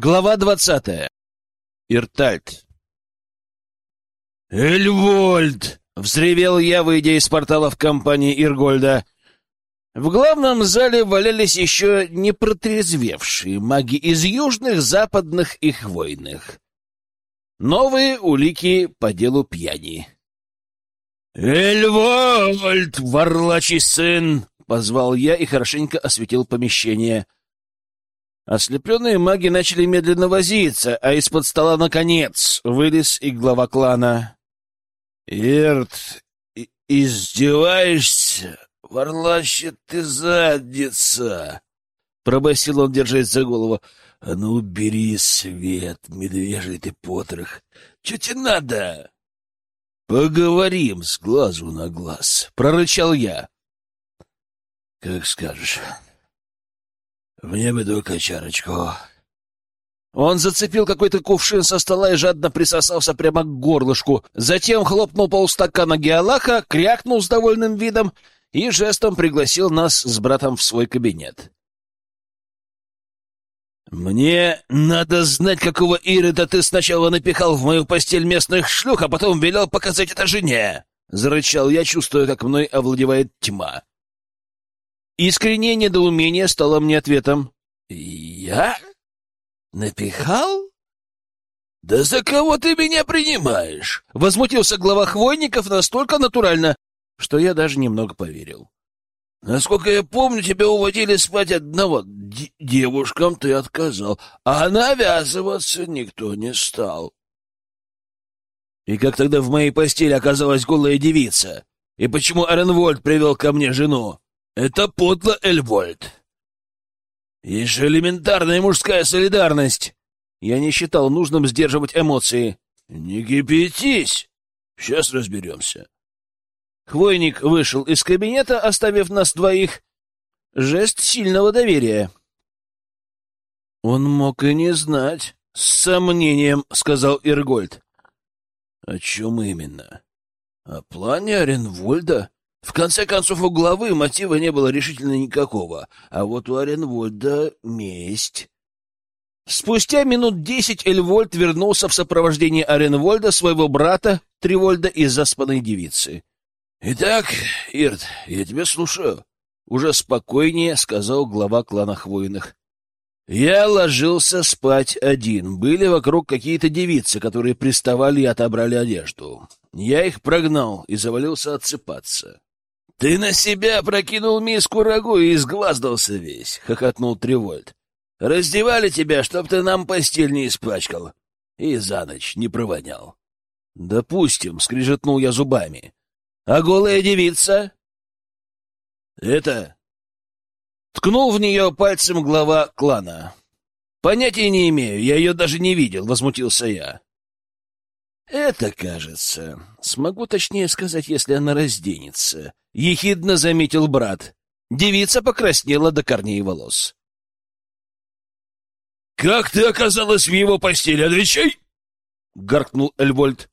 Глава двадцатая. Иртальт. «Эльвольд!» — взревел я, выйдя из портала в компании Иргольда. В главном зале валялись еще не протрезвевшие маги из южных, западных и хвойных. Новые улики по делу пьяни. «Эльвольд, ворлачий сын!» — позвал я и хорошенько осветил помещение. Ослепленные маги начали медленно возиться, а из-под стола, наконец, вылез и глава клана. «Ирт, издеваешься? Ворлаще ты задница!» — пробасил он, держась за голову. «А ну, убери свет, медвежий ты потрох! Че тебе надо?» «Поговорим с глазу на глаз», — прорычал я. «Как скажешь. Мне бы только чарочку». Он зацепил какой-то кувшин со стола и жадно присосался прямо к горлышку. Затем хлопнул полстакана геолаха, крякнул с довольным видом и жестом пригласил нас с братом в свой кабинет. «Мне надо знать, какого Ирида ты сначала напихал в мою постель местных шлюх, а потом велел показать это жене!» — зарычал я, чувствуя, как мной овладевает тьма. Искреннее недоумение стало мне ответом. «Я? Напихал? Да за кого ты меня принимаешь?» Возмутился глава хвойников настолько натурально, что я даже немного поверил. Насколько я помню, тебя уводили спать одного. Д девушкам ты отказал, а навязываться никто не стал. И как тогда в моей постели оказалась голая девица? И почему Эренвольд привел ко мне жену? Это подло, Эльвольд. Есть же элементарная мужская солидарность. Я не считал нужным сдерживать эмоции. Не кипятись. Сейчас разберемся. Хвойник вышел из кабинета, оставив нас двоих. Жест сильного доверия. Он мог и не знать. С сомнением, сказал Иргольд. О чем именно? О плане Оренвольда? В конце концов, у главы мотива не было решительно никакого, а вот у Оренвольда месть. Спустя минут десять Эльвольд вернулся в сопровождении Оренвольда, своего брата, Тривольда и заспанной девицы. — Итак, Ирт, я тебя слушаю, — уже спокойнее сказал глава клана Хвойных. Я ложился спать один. Были вокруг какие-то девицы, которые приставали и отобрали одежду. Я их прогнал и завалился отсыпаться. — Ты на себя прокинул миску рагу и изгваздался весь, — хохотнул Тревольд. — Раздевали тебя, чтоб ты нам постель не испачкал и за ночь не провонял. — Допустим, — скрижетнул я зубами. А голая девица? Это... Ткнул в нее пальцем глава клана. Понятия не имею, я ее даже не видел, возмутился я. Это, кажется, смогу точнее сказать, если она разденется, ехидно заметил брат. Девица покраснела до корней волос. «Как ты оказалась в его постели? Отвечай!» — гаркнул Эльвольд.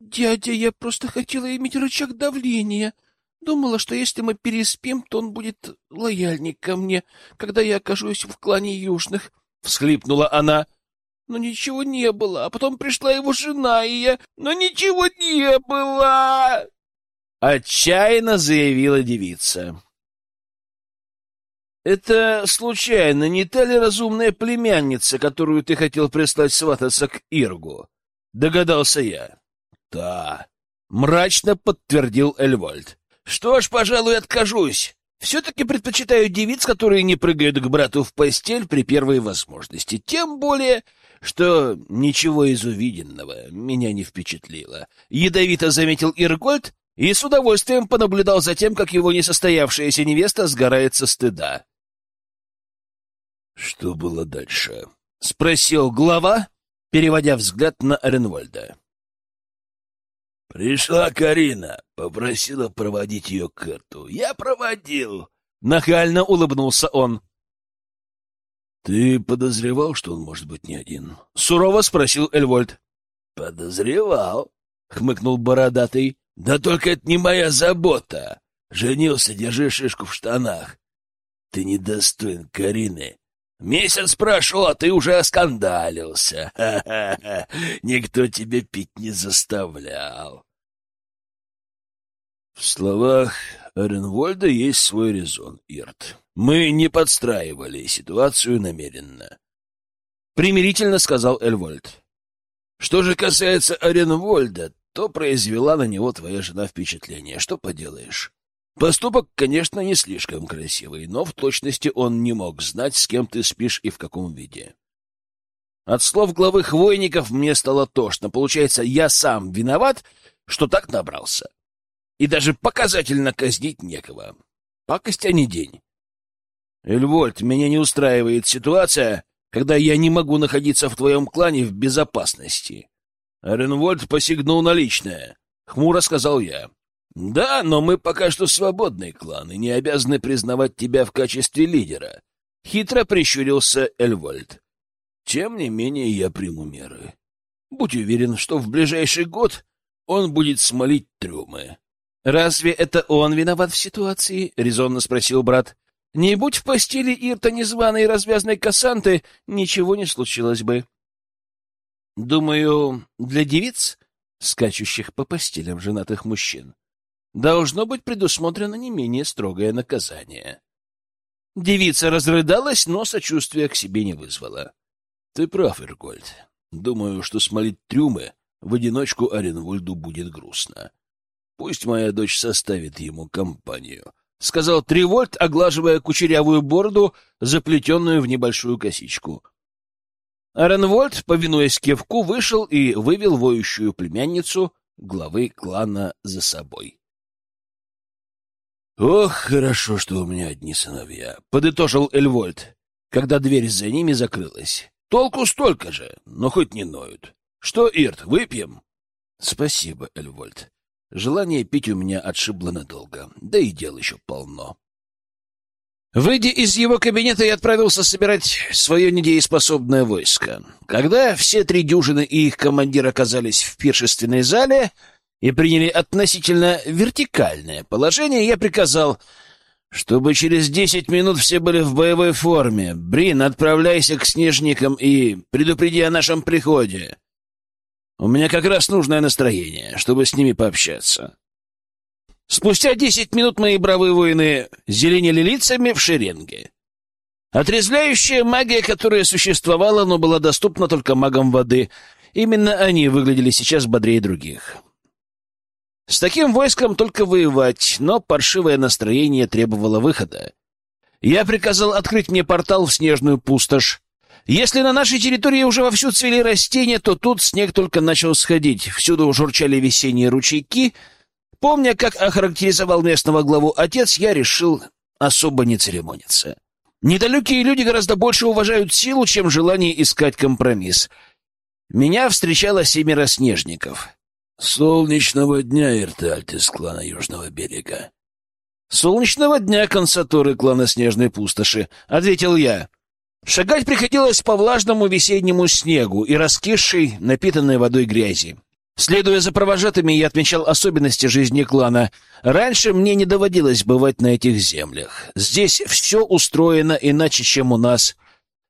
«Дядя, я просто хотела иметь рычаг давления. Думала, что если мы переспим, то он будет лояльней ко мне, когда я окажусь в клане Южных», — всхлипнула она. «Но ничего не было, а потом пришла его жена, и я... Но ничего не было!» Отчаянно заявила девица. «Это, случайно, не та ли разумная племянница, которую ты хотел прислать свататься к Иргу?» — догадался я. «Да», — мрачно подтвердил Эльвольд. «Что ж, пожалуй, откажусь. Все-таки предпочитаю девиц, которые не прыгают к брату в постель при первой возможности. Тем более, что ничего из увиденного меня не впечатлило». Ядовито заметил Иргольд и с удовольствием понаблюдал за тем, как его несостоявшаяся невеста сгорает со стыда. «Что было дальше?» — спросил глава, переводя взгляд на Оренвольда. Пришла Карина, попросила проводить ее к Керту. Я проводил. Нахально улыбнулся он. Ты подозревал, что он может быть не один? Сурово спросил Эльвольд. Подозревал, хмыкнул бородатый. Да только это не моя забота. Женился, держи шишку в штанах. Ты недостоин Карины. Месяц прошел, а ты уже оскандалился. Ха-ха-ха. Никто тебя пить не заставлял. В словах Оренвольда есть свой резон, Ирт. Мы не подстраивали ситуацию намеренно. Примирительно сказал Эльвольд. Что же касается Оренвольда, то произвела на него твоя жена впечатление. Что поделаешь? Поступок, конечно, не слишком красивый, но в точности он не мог знать, с кем ты спишь и в каком виде. От слов главы хвойников мне стало тошно. Получается, я сам виноват, что так набрался. И даже показательно казнить некого. Пакость, а не день. Эльвольд, меня не устраивает ситуация, когда я не могу находиться в твоем клане в безопасности. Ренвольд посягнул на личное. Хмуро сказал я. Да, но мы пока что свободный клан и не обязаны признавать тебя в качестве лидера. Хитро прищурился Эльвольд. Тем не менее, я приму меры. Будь уверен, что в ближайший год он будет смолить трюмы. «Разве это он виноват в ситуации?» — резонно спросил брат. «Не будь в постели Ирта незваной развязной кассанты, ничего не случилось бы». «Думаю, для девиц, скачущих по постелям женатых мужчин, должно быть предусмотрено не менее строгое наказание». Девица разрыдалась, но сочувствия к себе не вызвала. — Ты прав, Иргольд. Думаю, что смолить трюмы в одиночку Оренвольду будет грустно. Пусть моя дочь составит ему компанию, — сказал Тривольт, оглаживая кучерявую бороду, заплетенную в небольшую косичку. Аренвольд, повинуясь кивку, вышел и вывел воющую племянницу главы клана за собой. «Ох, хорошо, что у меня одни сыновья», — подытожил Эльвольд, когда дверь за ними закрылась. «Толку столько же, но хоть не ноют. Что, Ирт, выпьем?» «Спасибо, Эльвольд. Желание пить у меня отшибло надолго, да и дел еще полно. Выйдя из его кабинета, я отправился собирать свое недееспособное войско. Когда все три дюжины и их командир оказались в пиршественной зале и приняли относительно вертикальное положение, я приказал, чтобы через десять минут все были в боевой форме. Брин, отправляйся к снежникам и предупреди о нашем приходе. У меня как раз нужное настроение, чтобы с ними пообщаться. Спустя десять минут мои бравые воины зеленели лицами в шеренге. Отрезвляющая магия, которая существовала, но была доступна только магам воды, именно они выглядели сейчас бодрее других. С таким войском только воевать, но паршивое настроение требовало выхода. Я приказал открыть мне портал в снежную пустошь, если на нашей территории уже вовсю цвели растения, то тут снег только начал сходить. Всюду журчали весенние ручейки. Помня, как охарактеризовал местного главу отец, я решил особо не церемониться. Недалекие люди гораздо больше уважают силу, чем желание искать компромисс. Меня встречало семеро снежников. «Солнечного дня, Иртальт из клана Южного берега». «Солнечного дня, консаторы клана Снежной пустоши», — ответил я. Шагать приходилось по влажному весеннему снегу и раскисшей, напитанной водой грязи. Следуя за провожатыми, я отмечал особенности жизни клана. Раньше мне не доводилось бывать на этих землях. Здесь все устроено иначе, чем у нас.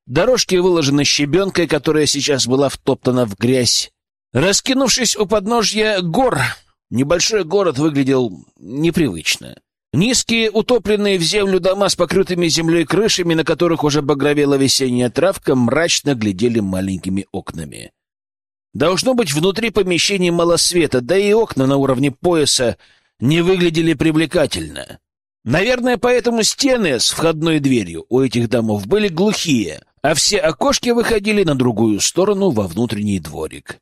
Дорожки выложены щебенкой, которая сейчас была втоптана в грязь. Раскинувшись у подножья гор, небольшой город выглядел непривычно. Низкие, утопленные в землю дома с покрытыми землей крышами, на которых уже багровела весенняя травка, мрачно глядели маленькими окнами. Должно быть, внутри помещений мало света, да и окна на уровне пояса не выглядели привлекательно. Наверное, поэтому стены с входной дверью у этих домов были глухие, а все окошки выходили на другую сторону во внутренний дворик.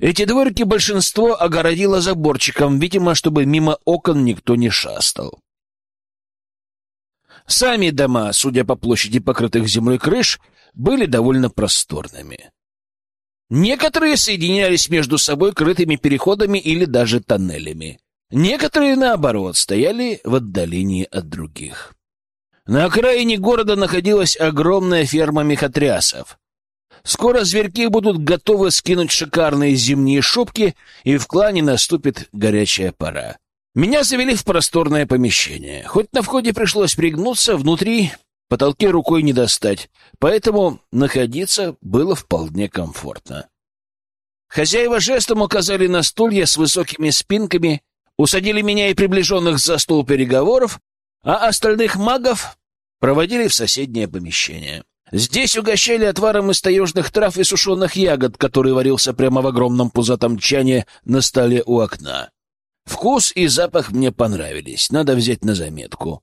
Эти дворики большинство огородило заборчиком, видимо, чтобы мимо окон никто не шастал. Сами дома, судя по площади покрытых землей крыш, были довольно просторными. Некоторые соединялись между собой крытыми переходами или даже тоннелями. Некоторые, наоборот, стояли в отдалении от других. На окраине города находилась огромная ферма мехотрясов. Скоро зверьки будут готовы скинуть шикарные зимние шубки, и в клане наступит горячая пора. Меня завели в просторное помещение. Хоть на входе пришлось пригнуться, внутри потолки рукой не достать, поэтому находиться было вполне комфортно. Хозяева жестом указали на стулья с высокими спинками, усадили меня и приближенных за стол переговоров, а остальных магов проводили в соседнее помещение. Здесь угощали отваром из таежных трав и сушеных ягод, который варился прямо в огромном пузатом чане на столе у окна. Вкус и запах мне понравились, надо взять на заметку.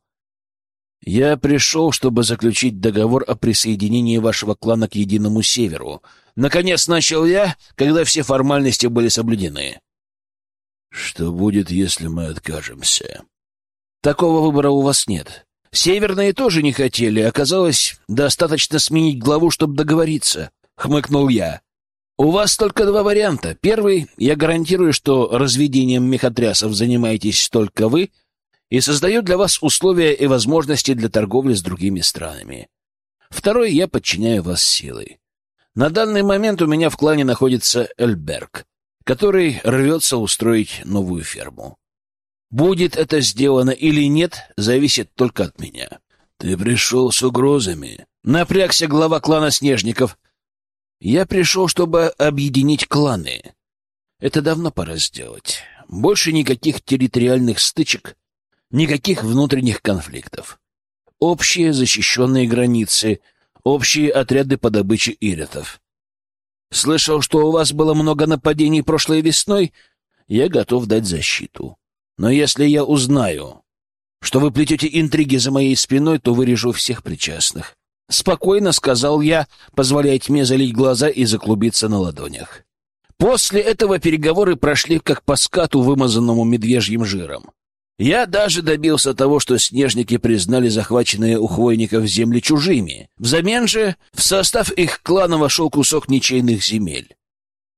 Я пришел, чтобы заключить договор о присоединении вашего клана к Единому Северу. Наконец начал я, когда все формальности были соблюдены. Что будет, если мы откажемся? Такого выбора у вас нет. Северные тоже не хотели, оказалось, достаточно сменить главу, чтобы договориться, хмыкнул я. У вас только два варианта. Первый, я гарантирую, что разведением мехотрясов занимаетесь только вы — и создаю для вас условия и возможности для торговли с другими странами. Второй, я подчиняю вас силой. На данный момент у меня в клане находится Эльберг, который рвется устроить новую ферму. Будет это сделано или нет, зависит только от меня. Ты пришел с угрозами. Напрягся глава клана Снежников. Я пришел, чтобы объединить кланы. Это давно пора сделать. Больше никаких территориальных стычек Никаких внутренних конфликтов. Общие защищенные границы, общие отряды по добыче иритов. Слышал, что у вас было много нападений прошлой весной. Я готов дать защиту. Но если я узнаю, что вы плетете интриги за моей спиной, то вырежу всех причастных. Спокойно сказал я, позволяя мне залить глаза и заклубиться на ладонях. После этого переговоры прошли как по скату, вымазанному медвежьим жиром. Я даже добился того, что снежники признали захваченные у хвойников земли чужими. Взамен же в состав их клана вошел кусок ничейных земель.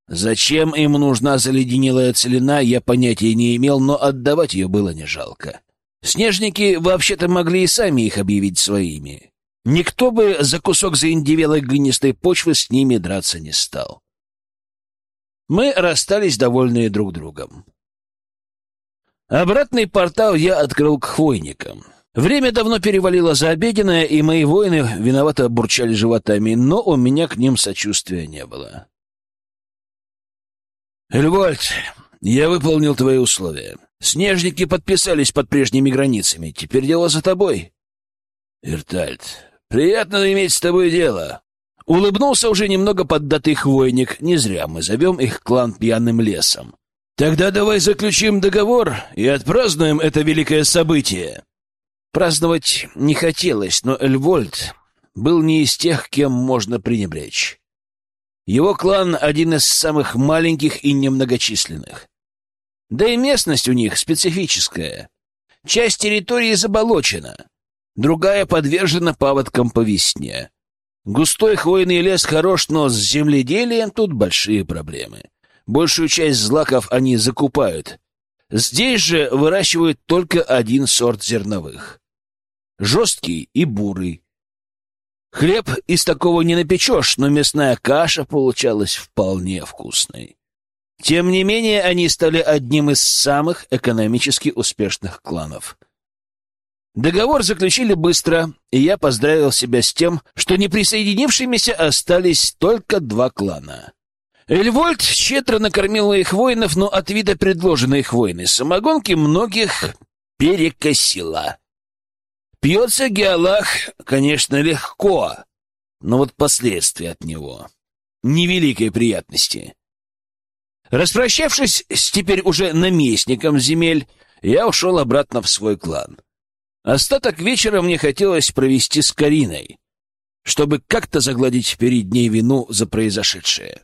Зачем им нужна заледенелая целина, я понятия не имел, но отдавать ее было не жалко. Снежники вообще-то могли и сами их объявить своими. Никто бы за кусок заиндевелой глинистой почвы с ними драться не стал. Мы расстались довольные друг другом. Обратный портал я открыл к хвойникам. Время давно перевалило за обеденное, и мои воины виновато бурчали животами, но у меня к ним сочувствия не было. «Эльвальд, я выполнил твои условия. Снежники подписались под прежними границами. Теперь дело за тобой». «Иртальд, приятно иметь с тобой дело». Улыбнулся уже немного поддатый хвойник. Не зря мы зовем их клан пьяным лесом. Тогда давай заключим договор и отпразднуем это великое событие. Праздновать не хотелось, но Эльвольд был не из тех, кем можно пренебречь. Его клан один из самых маленьких и немногочисленных. Да и местность у них специфическая. Часть территории заболочена, другая подвержена паводкам по весне. Густой хвойный лес хорош, но с земледелием тут большие проблемы. Большую часть злаков они закупают. Здесь же выращивают только один сорт зерновых. Жесткий и бурый. Хлеб из такого не напечешь, но мясная каша получалась вполне вкусной. Тем не менее, они стали одним из самых экономически успешных кланов. Договор заключили быстро, и я поздравил себя с тем, что неприсоединившимися остались только два клана. Эльвольд щедро накормил их воинов, но от вида предложенной их самогонки многих перекосила. Пьется Геолах, конечно, легко, но вот последствия от него — невеликой приятности. Распрощавшись с теперь уже наместником земель, я ушел обратно в свой клан. Остаток вечера мне хотелось провести с Кариной, чтобы как-то загладить перед ней вину за произошедшее.